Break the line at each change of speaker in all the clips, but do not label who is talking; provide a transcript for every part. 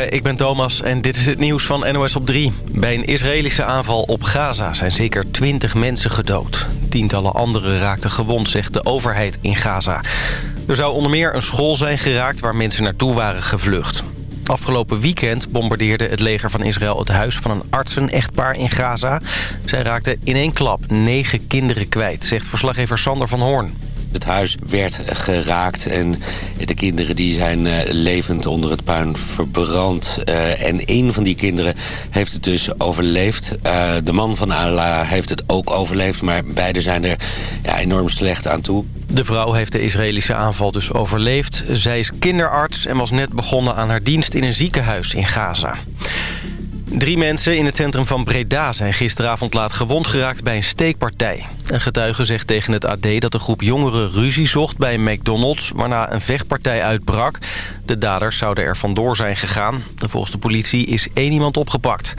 Ik ben Thomas en dit is het nieuws van NOS op 3. Bij een Israëlische aanval op Gaza zijn zeker 20 mensen gedood. Tientallen anderen raakten gewond, zegt de overheid in Gaza. Er zou onder meer een school zijn geraakt waar mensen naartoe waren gevlucht. Afgelopen weekend bombardeerde het leger van Israël het huis van een artsen-echtpaar in Gaza. Zij raakten in één klap negen kinderen kwijt, zegt verslaggever Sander van Hoorn.
Het huis werd geraakt en de kinderen die zijn uh, levend onder het puin verbrand. Uh, en een van die kinderen heeft het dus overleefd. Uh, de man van Allah heeft het ook overleefd, maar beide zijn er enorm slecht aan toe.
De vrouw heeft de Israëlische aanval dus overleefd. Zij is kinderarts en was net begonnen aan haar dienst in een ziekenhuis in Gaza. Drie mensen in het centrum van Breda zijn gisteravond laat gewond geraakt bij een steekpartij. Een getuige zegt tegen het AD dat de groep jongeren ruzie zocht bij een McDonald's... waarna een vechtpartij uitbrak. De daders zouden er vandoor zijn gegaan. Volgens de politie is één iemand opgepakt.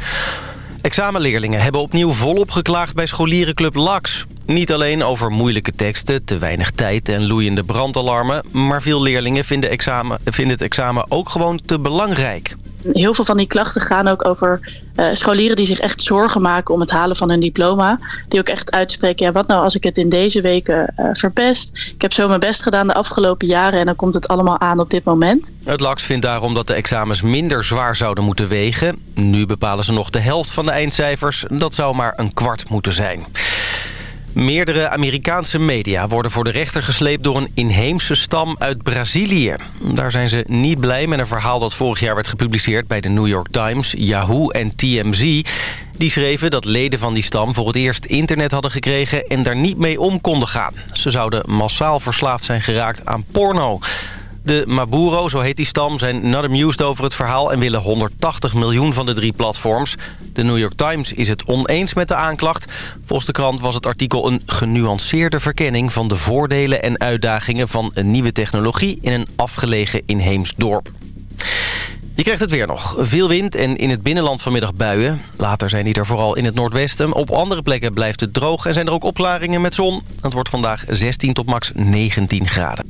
Examenleerlingen hebben opnieuw volop geklaagd bij scholierenclub LAX. Niet alleen over moeilijke teksten, te weinig tijd en loeiende brandalarmen... maar veel leerlingen vinden, examen, vinden het examen ook gewoon te belangrijk
heel veel van die klachten gaan ook over uh, scholieren die zich echt zorgen maken om het halen van hun diploma. Die ook echt uitspreken, ja, wat nou als ik het in deze weken uh, verpest? Ik heb zo mijn best gedaan de afgelopen jaren en dan komt het allemaal aan op dit moment.
Het LAX vindt daarom dat de examens minder zwaar zouden moeten wegen. Nu bepalen ze nog de helft van de eindcijfers. Dat zou maar een kwart moeten zijn. Meerdere Amerikaanse media worden voor de rechter gesleept door een inheemse stam uit Brazilië. Daar zijn ze niet blij met een verhaal dat vorig jaar werd gepubliceerd bij de New York Times, Yahoo en TMZ. Die schreven dat leden van die stam voor het eerst internet hadden gekregen en daar niet mee om konden gaan. Ze zouden massaal verslaafd zijn geraakt aan porno. De Maburo, zo heet die stam, zijn not over het verhaal... en willen 180 miljoen van de drie platforms. De New York Times is het oneens met de aanklacht. Volgens de krant was het artikel een genuanceerde verkenning... van de voordelen en uitdagingen van een nieuwe technologie... in een afgelegen inheems dorp. Je krijgt het weer nog. Veel wind en in het binnenland vanmiddag buien. Later zijn die er vooral in het noordwesten. Op andere plekken blijft het droog en zijn er ook opklaringen met zon. Het wordt vandaag 16 tot max 19 graden.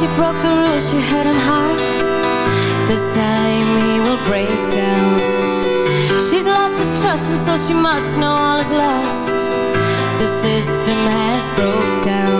She broke the rules she had in heart. This time he will break down. She's lost his trust and so she must know all is lost. The system has broke down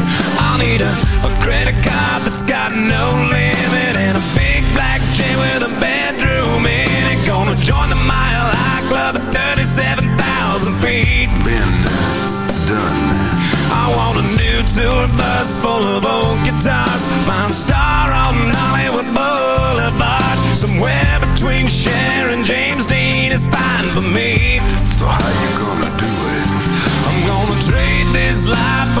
need a, a credit card that's got no limit and a big black chain with a bedroom in it. Gonna join the Mile High Club at 37,000 feet. Been done. I want a new tour bus full of old guitars. Mount Star on Hollywood Boulevard. Somewhere between Cher and James Dean is fine for me. So how you gonna do it? I'm gonna trade this life for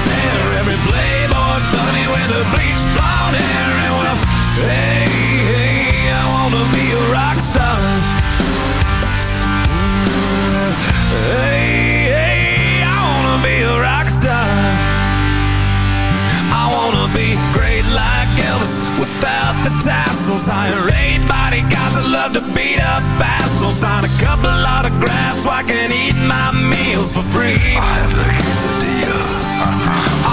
there. Every playboy bunny with the bleached blonde hair. And well, hey, hey, I wanna be a rock star. Hey, hey, I wanna be a rock star. I wanna be great like Elvis without the tassels. Hire eight bodyguards that love to beat up assholes. Sign a couple autographs so I can eat my meals for free. I have the quesadilla.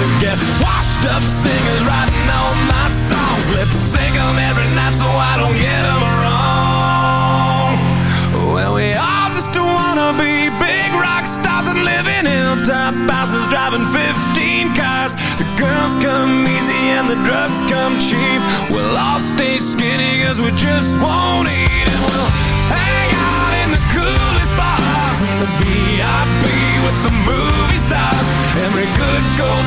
dispenser. Get washed up singers writing all my songs. Lip sync 'em every night so I don't get 'em wrong. Well, we all just wanna be big rock stars and live in hilltop houses driving 15 cars. The girls come easy and the drugs come cheap. We'll all stay skinny cause we just won't eat and we'll hang out in the coolest bars in the VIP with the movie stars. Every good gold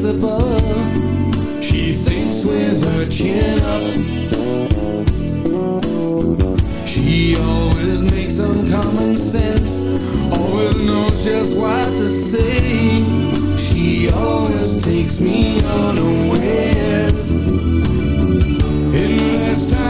possible. She thinks with her chin up. She always makes uncommon sense, always knows just what to say. She always takes me unawares. In less time.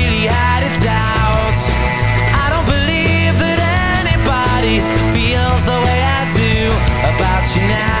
tonight.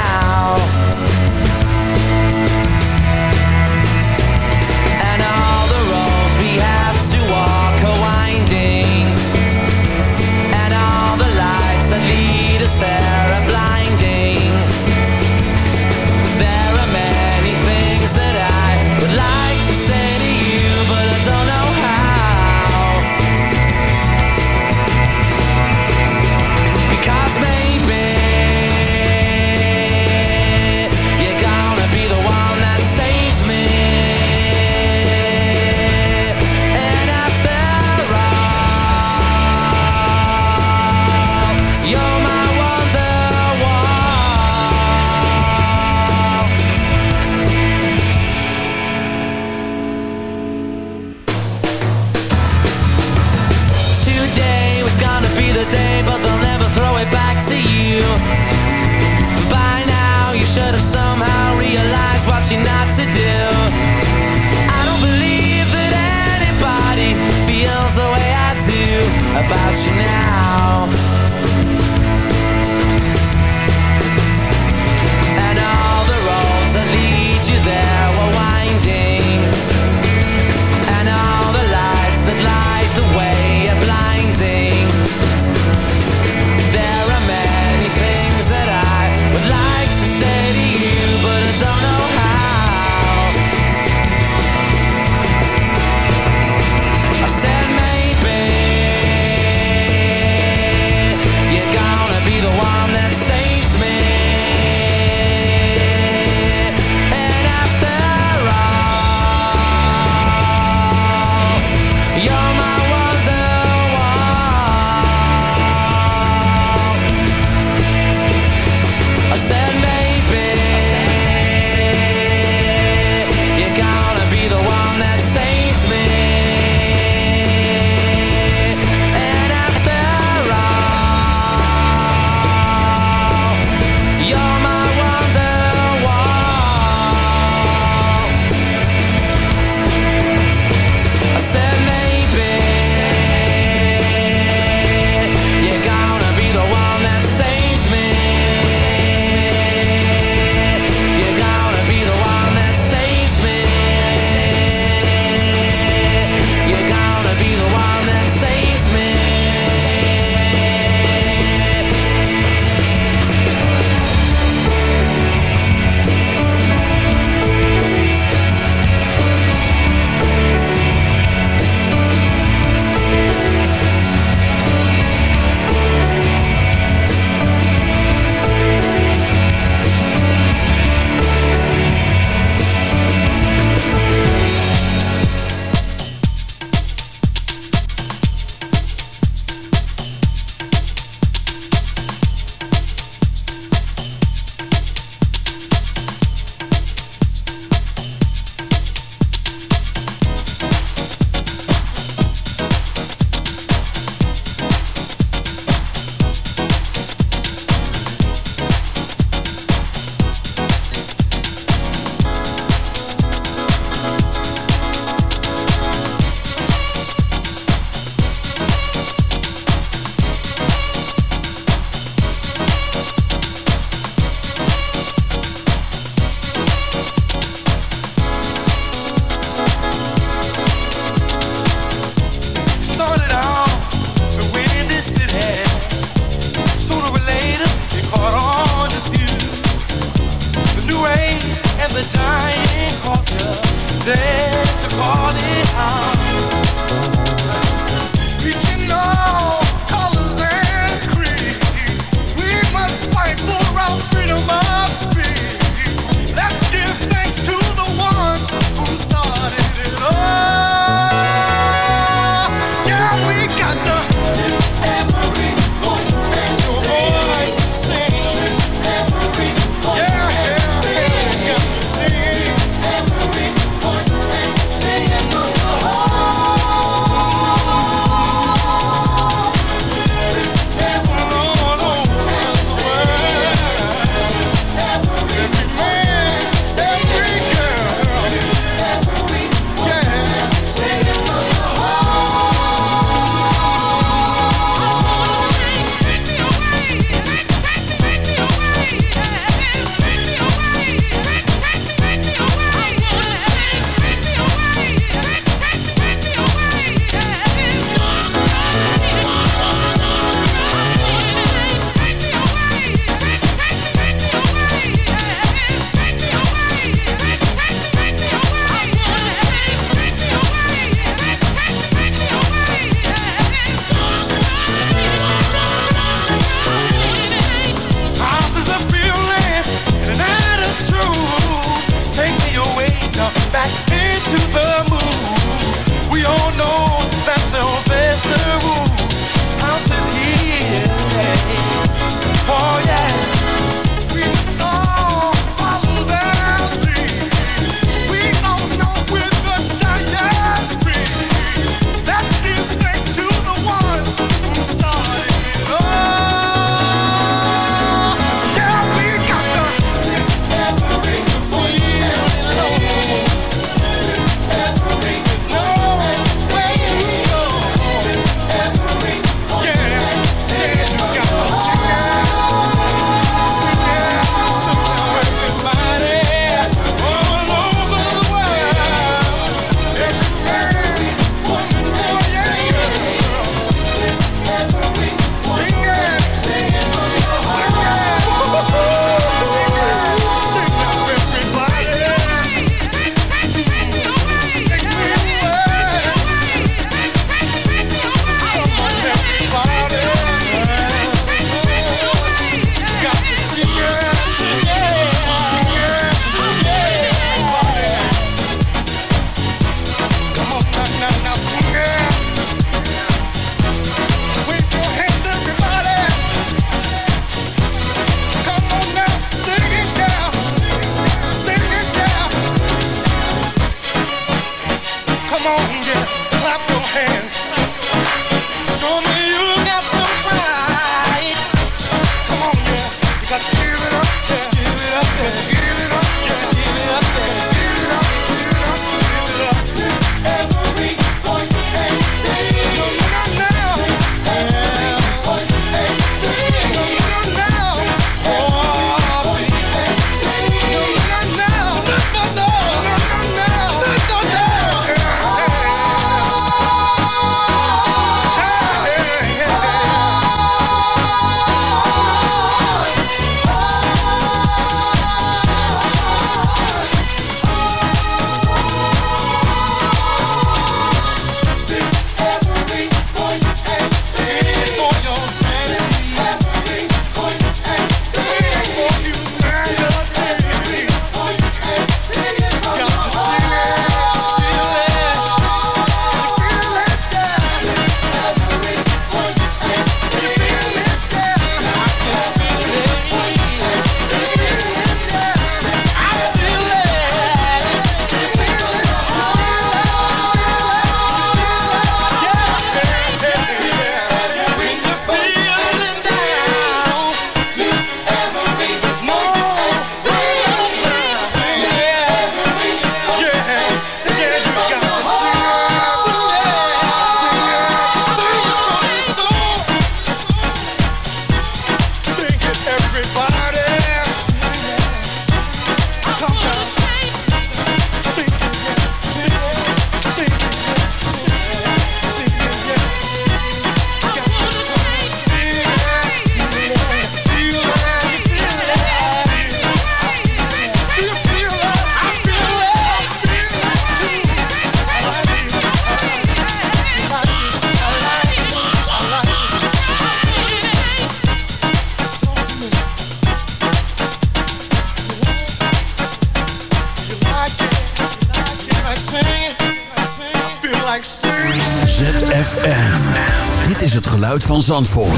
Van.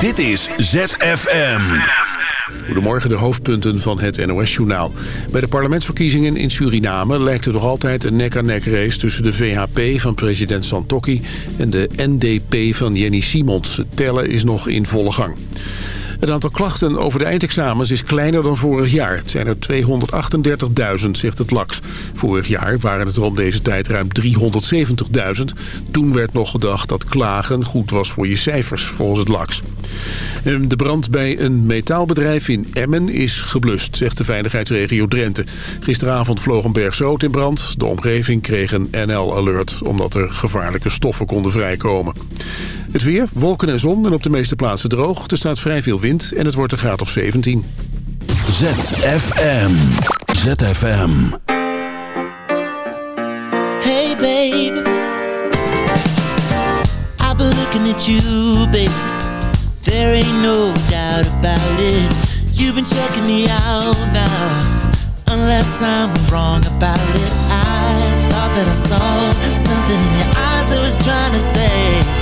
Dit is ZFM.
Goedemorgen, de hoofdpunten van het NOS-journaal. Bij de parlementsverkiezingen in Suriname lijkt er nog altijd een nek-aan-nek race... tussen de VHP van president Santokki en de NDP van Jenny Simons. Het tellen is nog in volle gang. Het aantal klachten over de eindexamens is kleiner dan vorig jaar. Het zijn er 238.000, zegt het LAX. Vorig jaar waren het om deze tijd ruim 370.000. Toen werd nog gedacht dat klagen goed was voor je cijfers, volgens het LAX. En De brand bij een metaalbedrijf in Emmen is geblust, zegt de veiligheidsregio Drenthe. Gisteravond vloog een bergzoot in brand. De omgeving kreeg een NL-alert, omdat er gevaarlijke stoffen konden vrijkomen. Het weer, wolken en zon en op de meeste plaatsen droog. Er staat vrij veel wind en het wordt een graad of 17.
ZFM. ZFM.
Hey, babe. I've been looking at you, babe. There ain't no doubt about it. You've been checking me out now. Unless I'm wrong about it. I thought that I saw something in your eyes that was trying to say,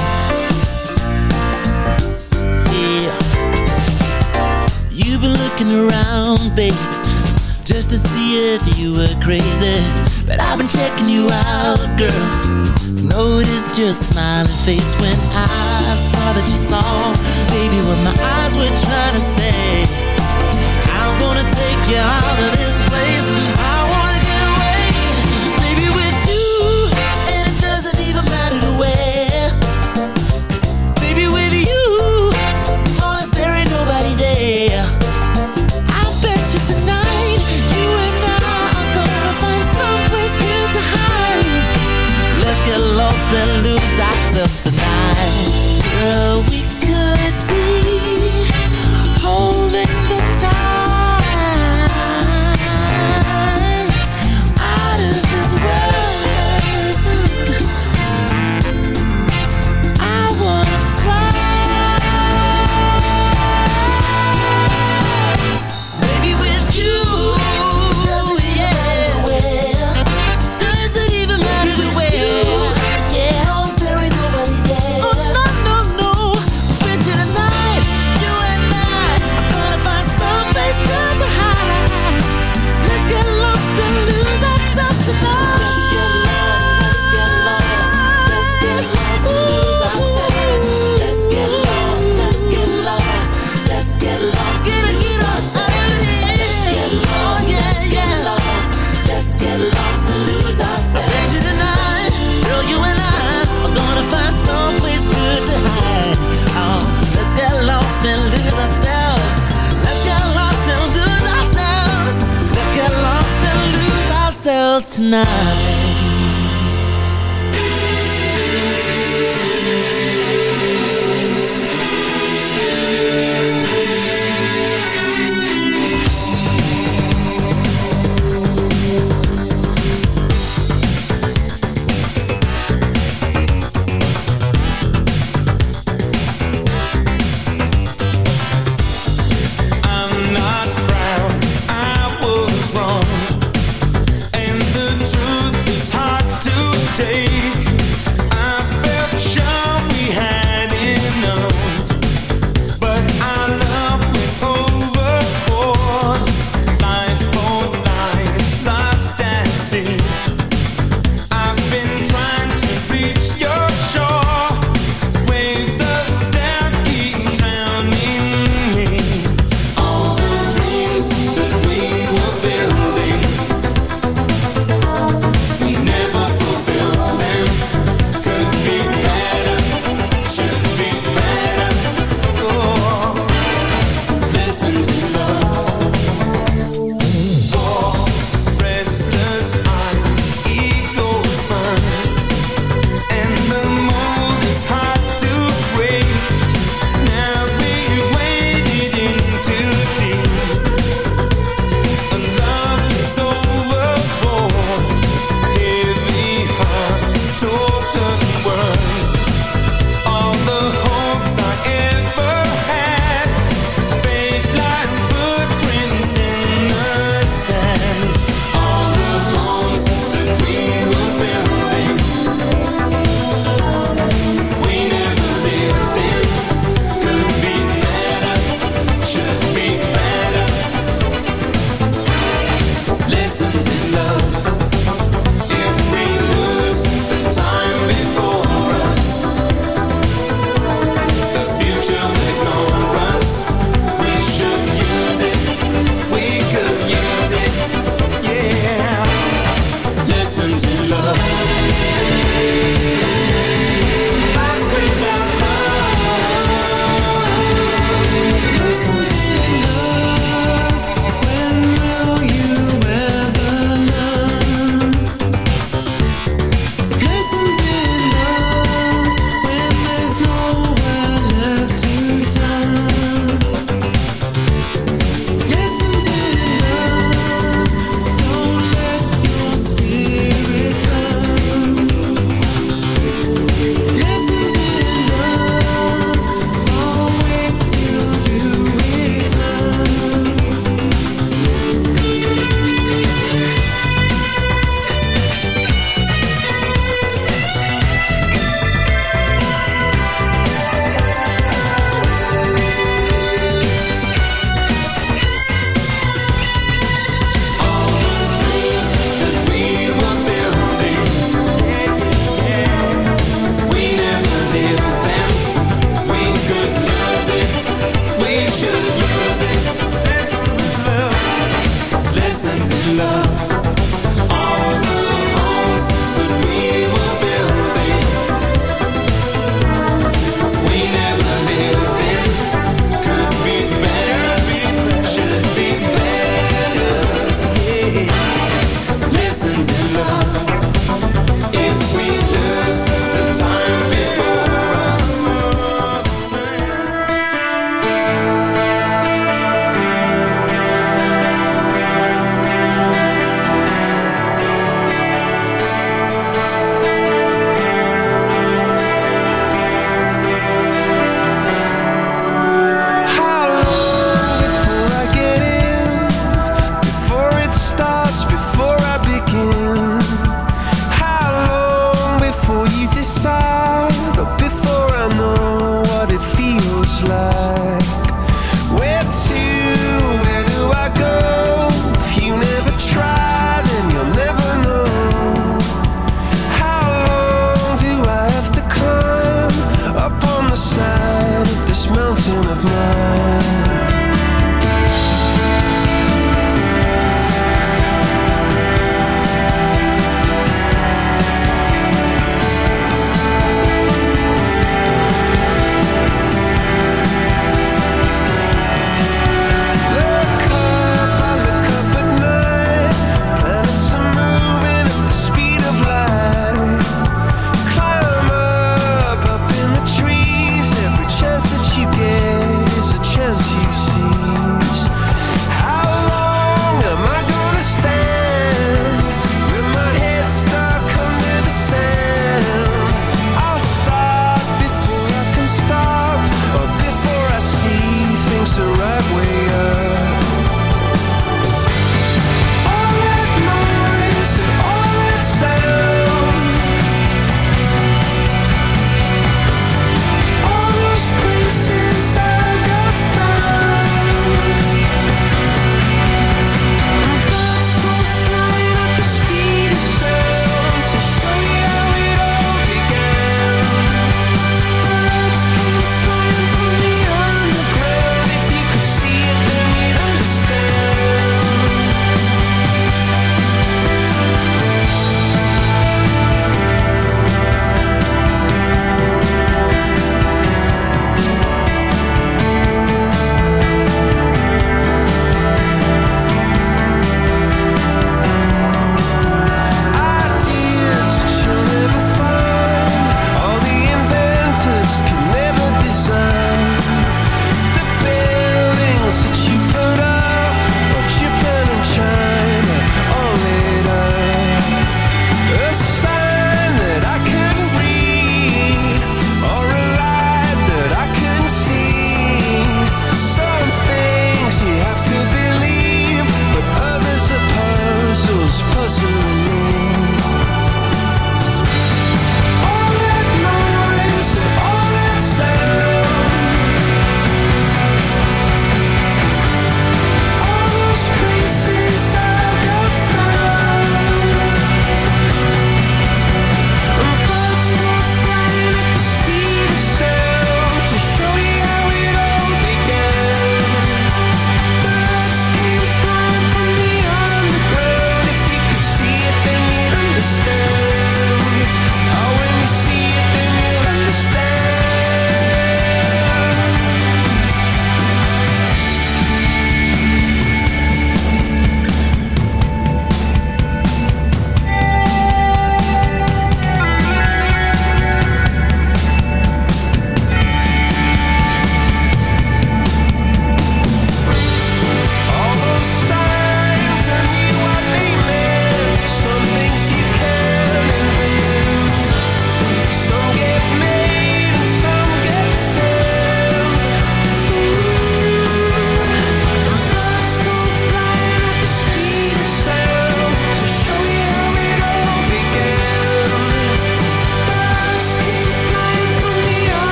Looking around, babe, just to see if you were crazy. But I've been checking you out, girl. Noticed your smiling face when I saw that you saw, baby, what my eyes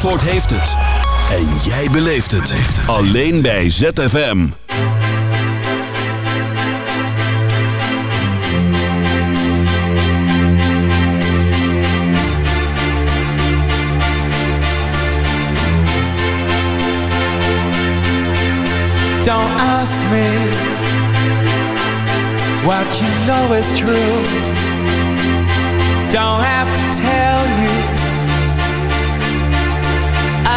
Zandvoort heeft het. En jij beleeft het. Alleen bij ZFM.
Don't ask me What you know is true Don't have to tell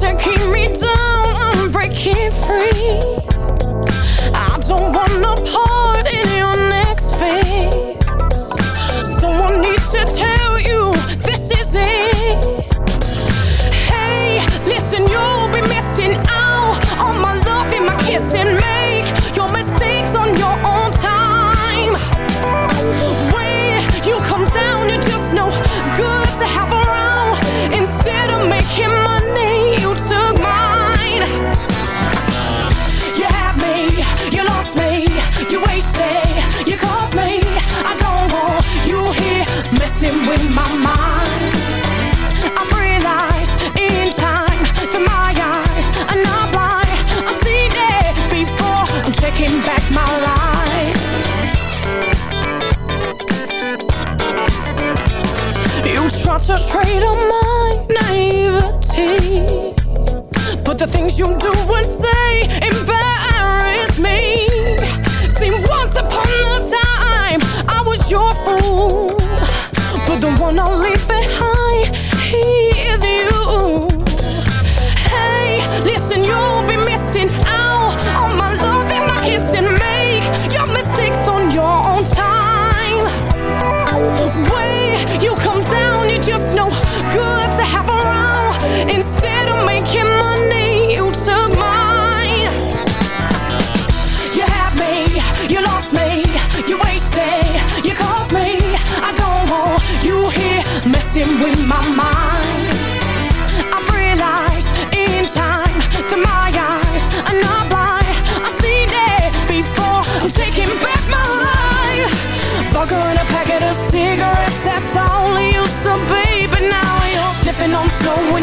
to keep me down. I'm breaking free. I don't wanna pause.